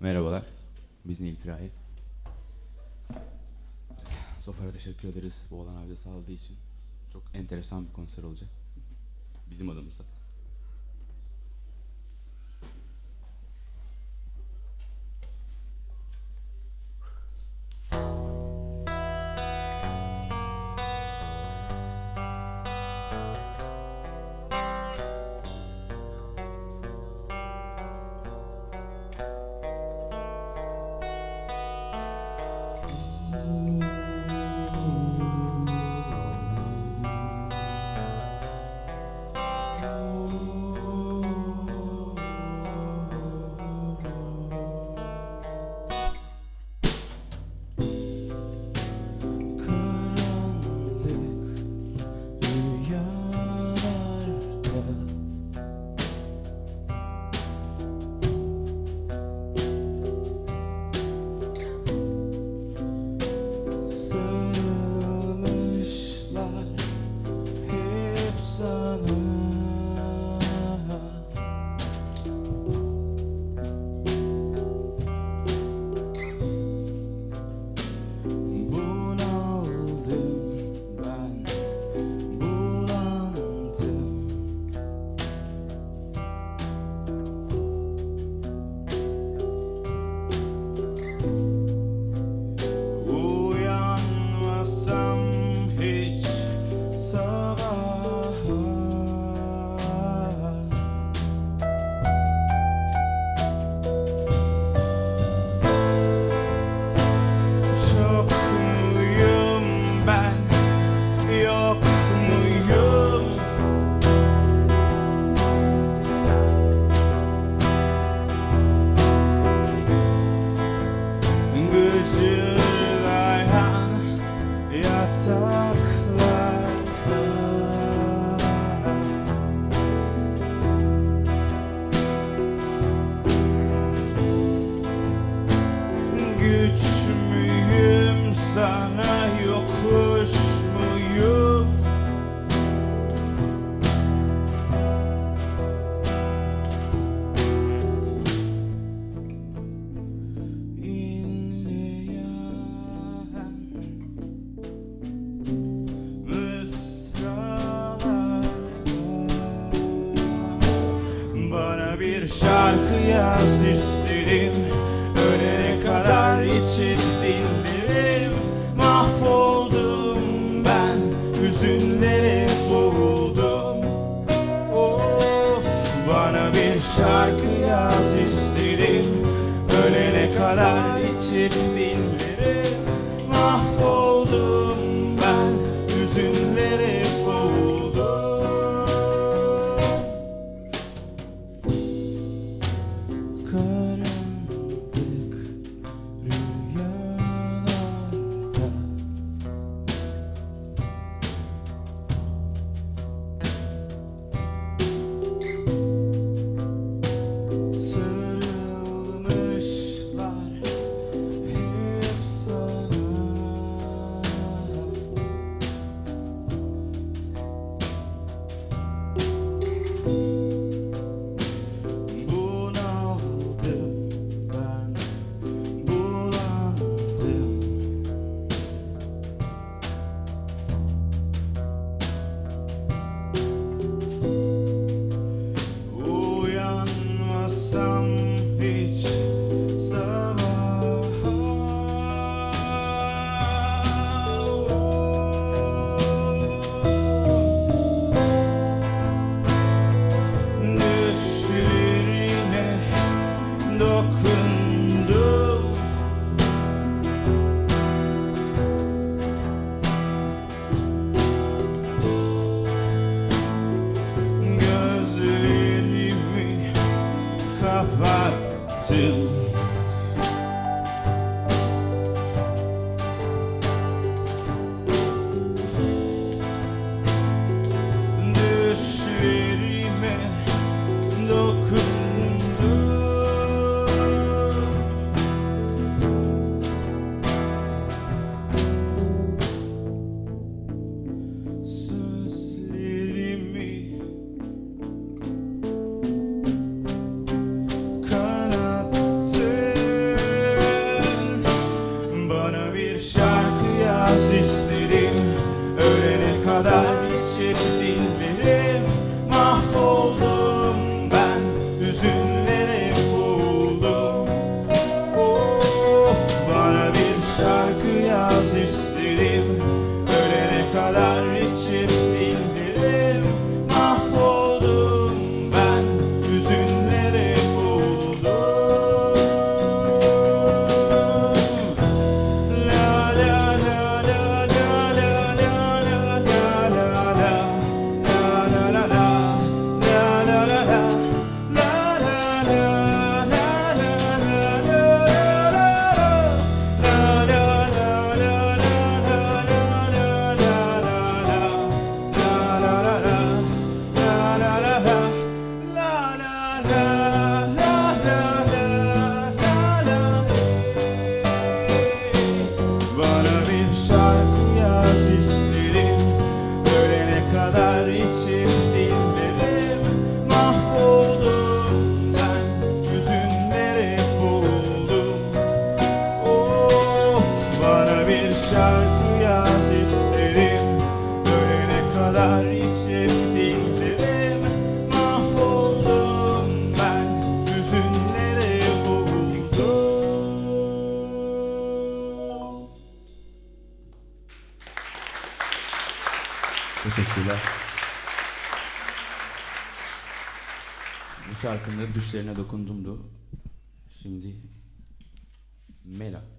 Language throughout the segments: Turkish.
Merhabalar. Biz Nil Firahi. Sofar'a teşekkür ederiz Boğalan abiye sağladığı için. Çok enteresan bir konser olacak. Bizim adımıza. Bu şarkının düşlerine dokundumdu. Şimdi Mela.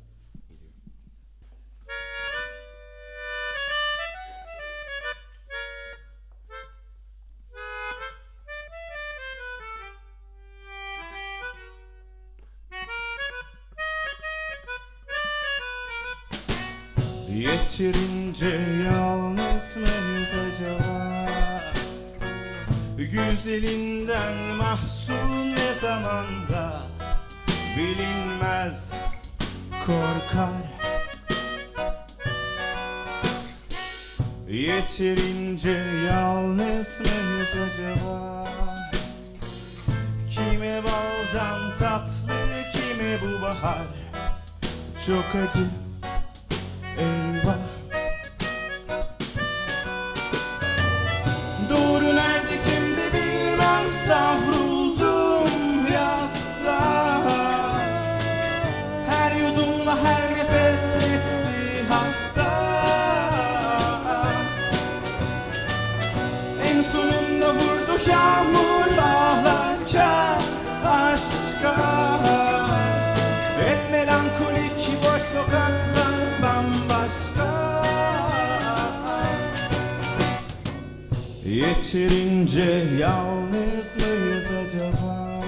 yeterince yalnız mıyız acaba?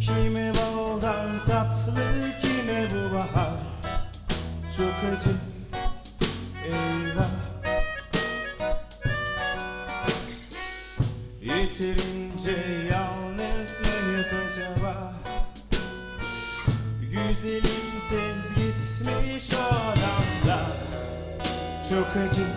Kime baldan tatlı, kime bu bahar? Çok acı, eyvah Yeterince yalnız mıyız acaba? Güzelim tez gitmiş o Çok acı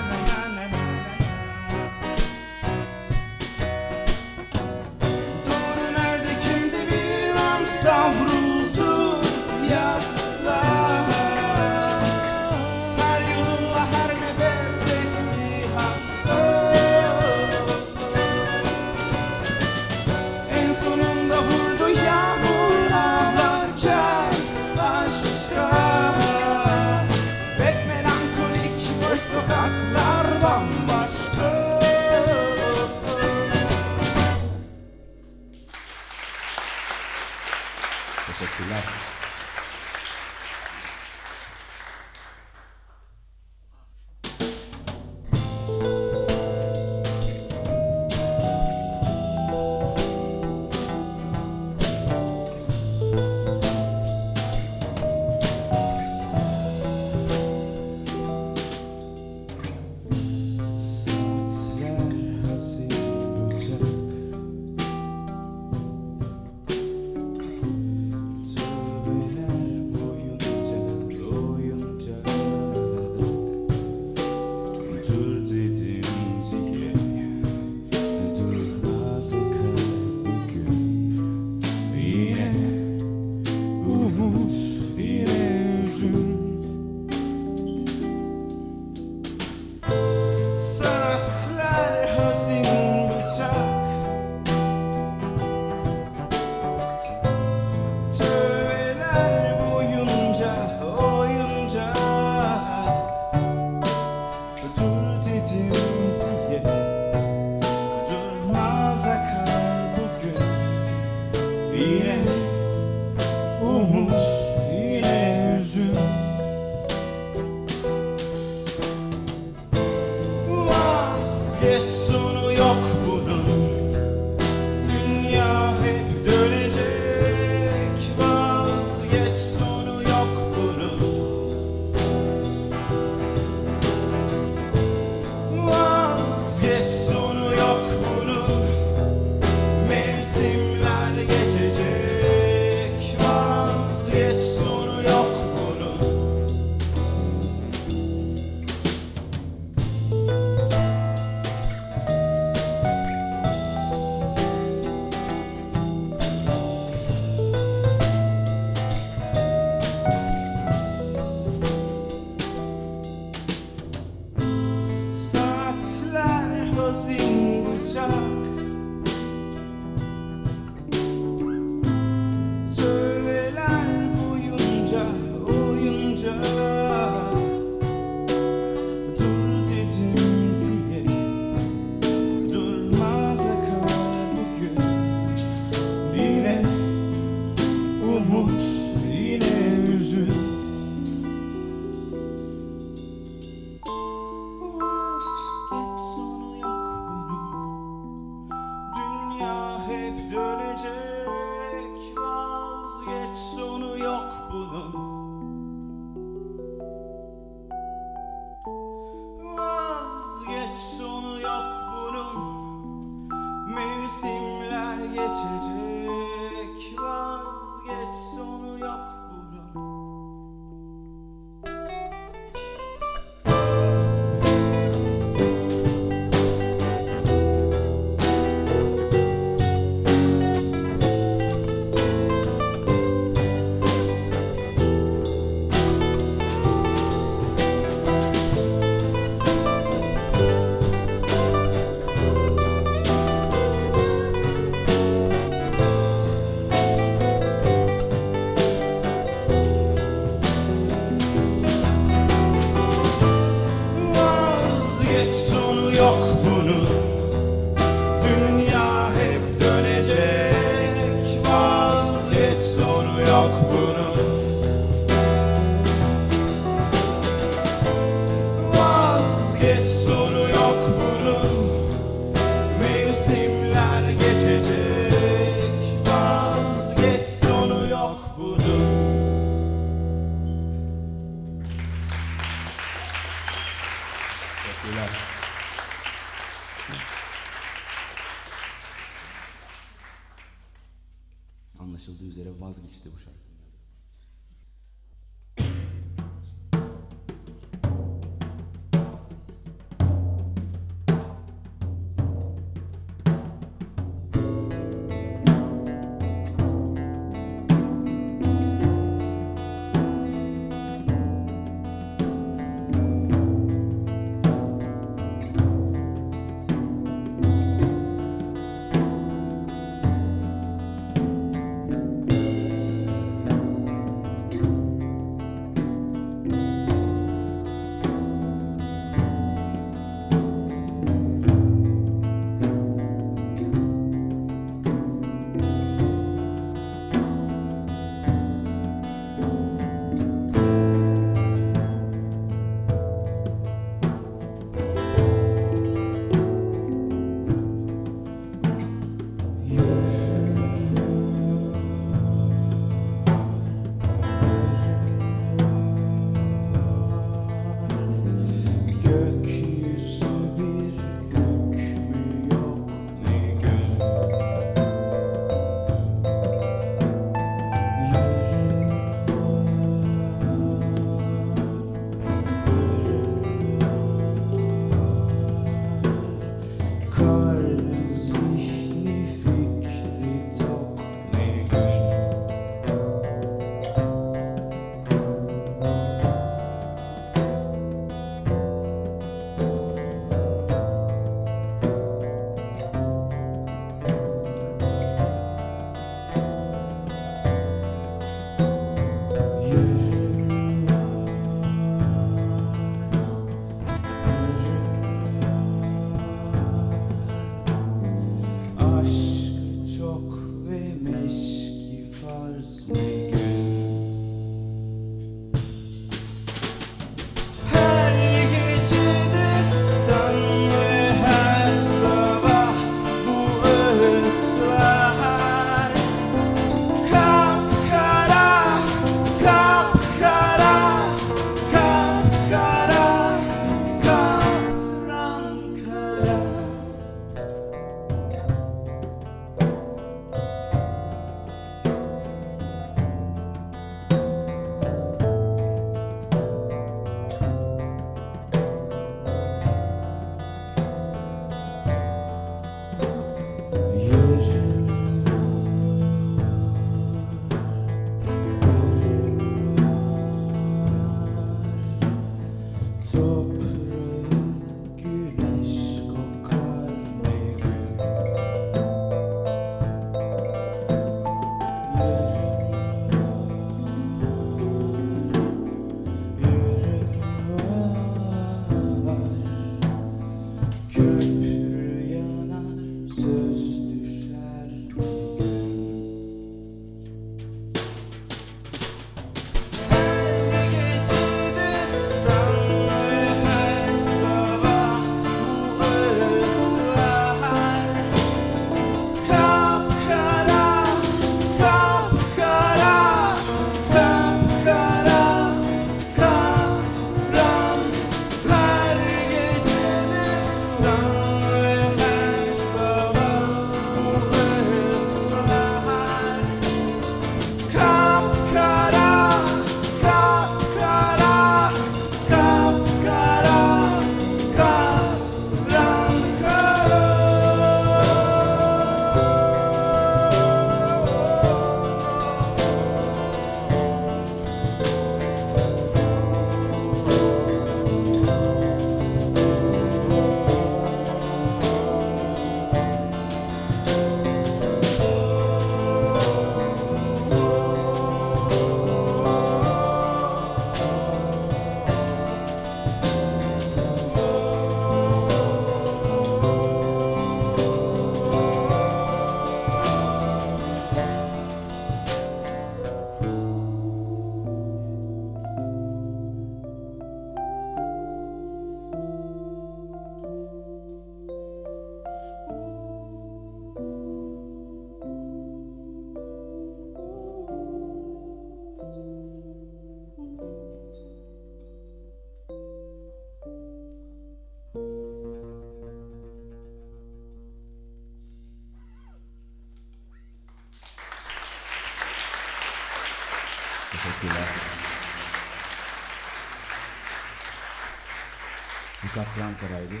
Katran Karaylı.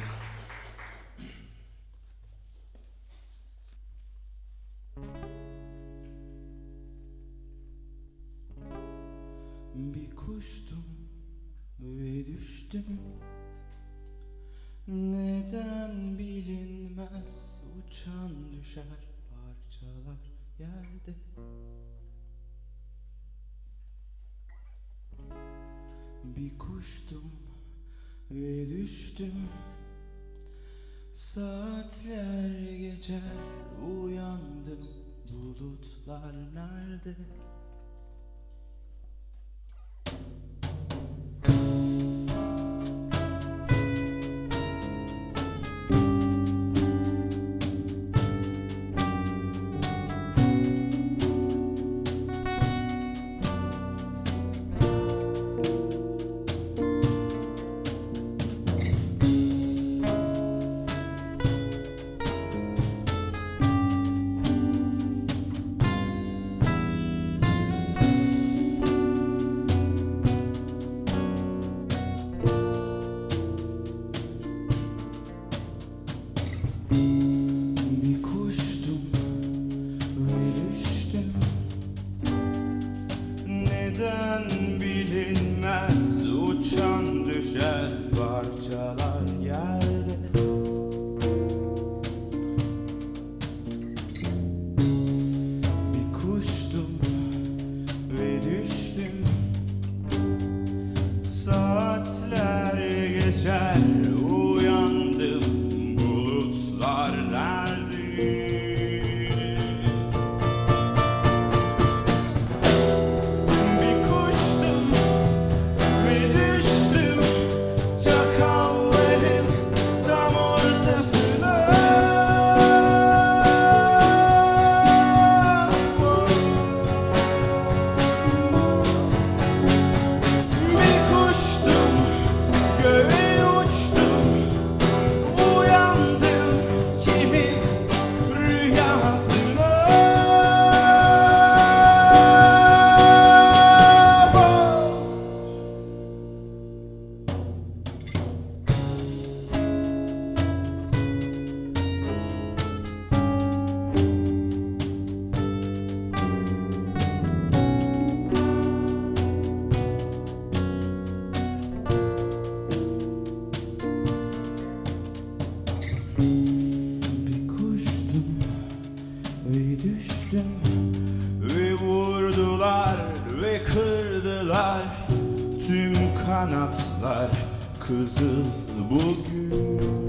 tarde child. düştüm. Ve vurdular ve kırdılar Tüm kanatlar. Kızıl bugün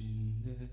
içinde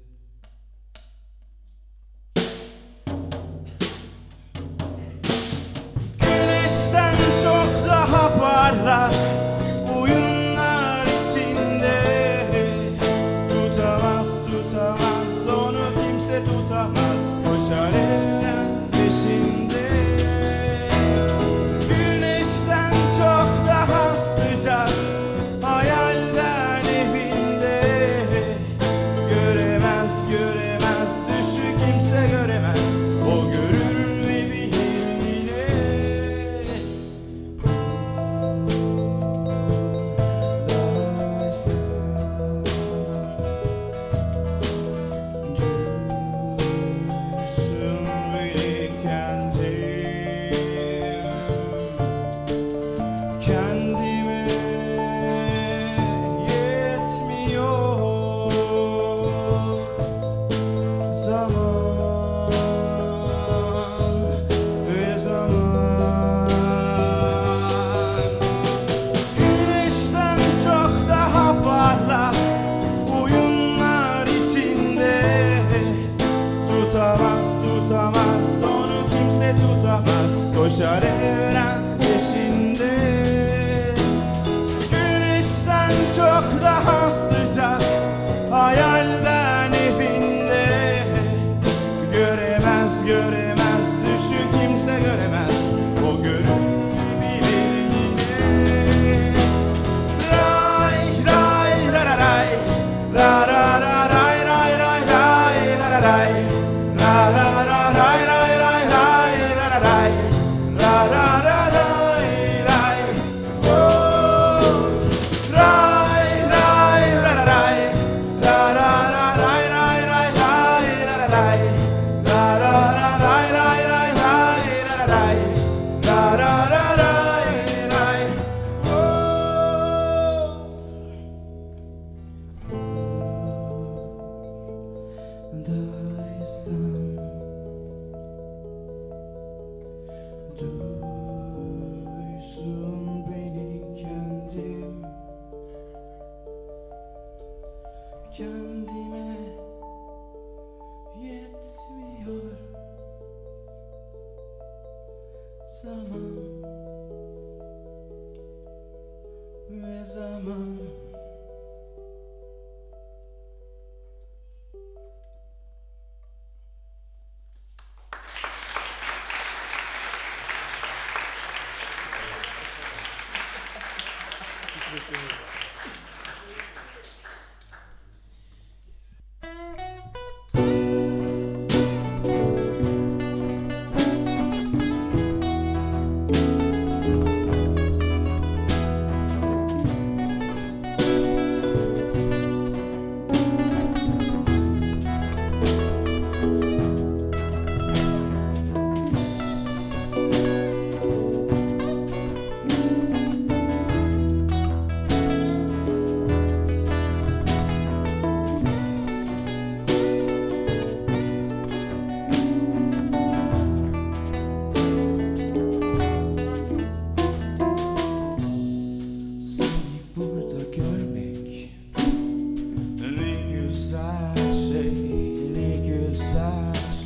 Göre Zaman ve zaman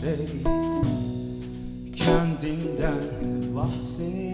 şey. Kendinden bahsetmek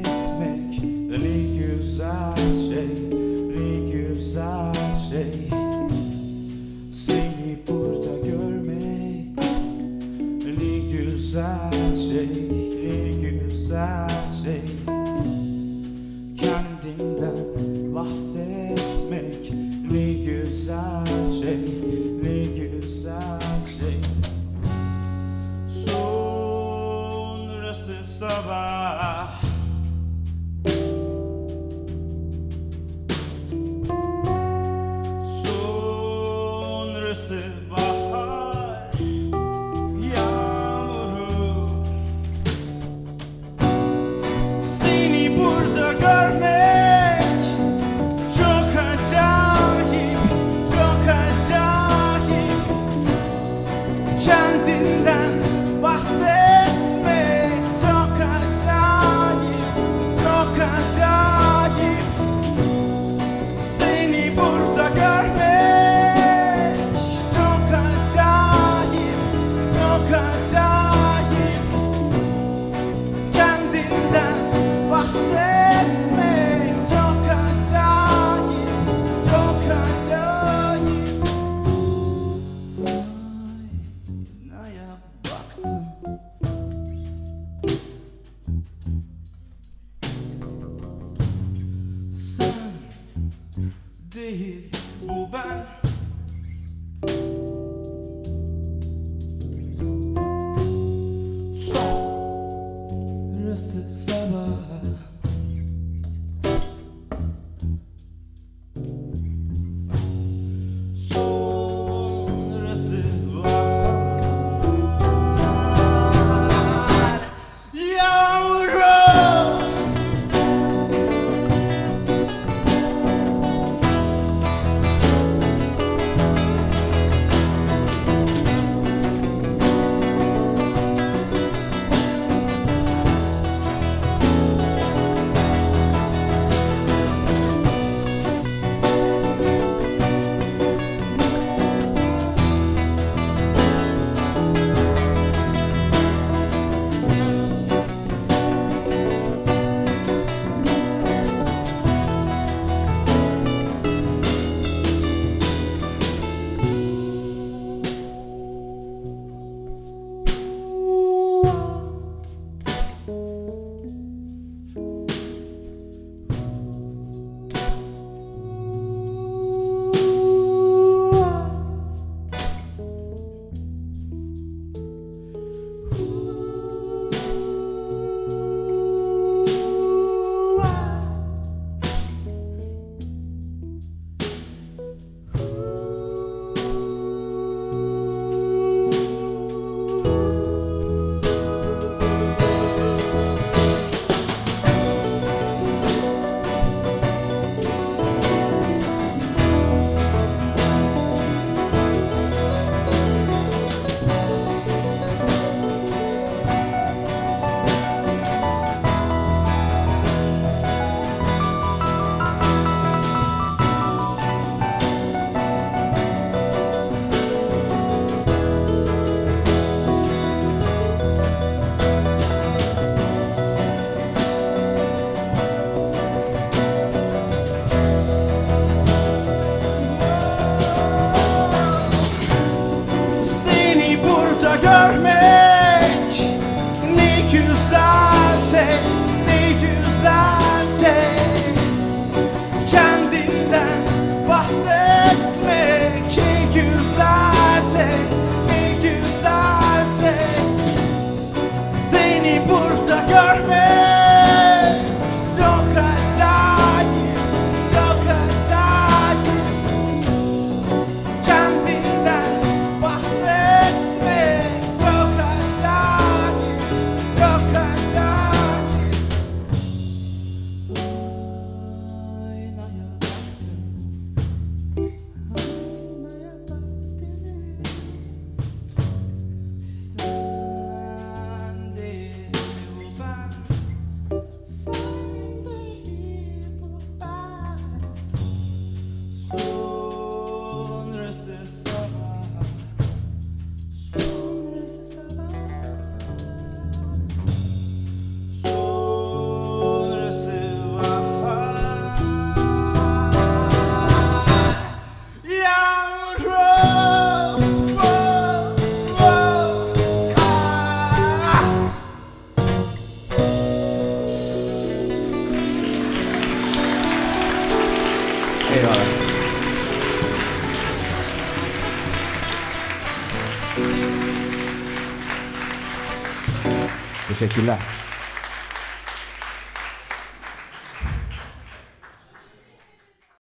皮赖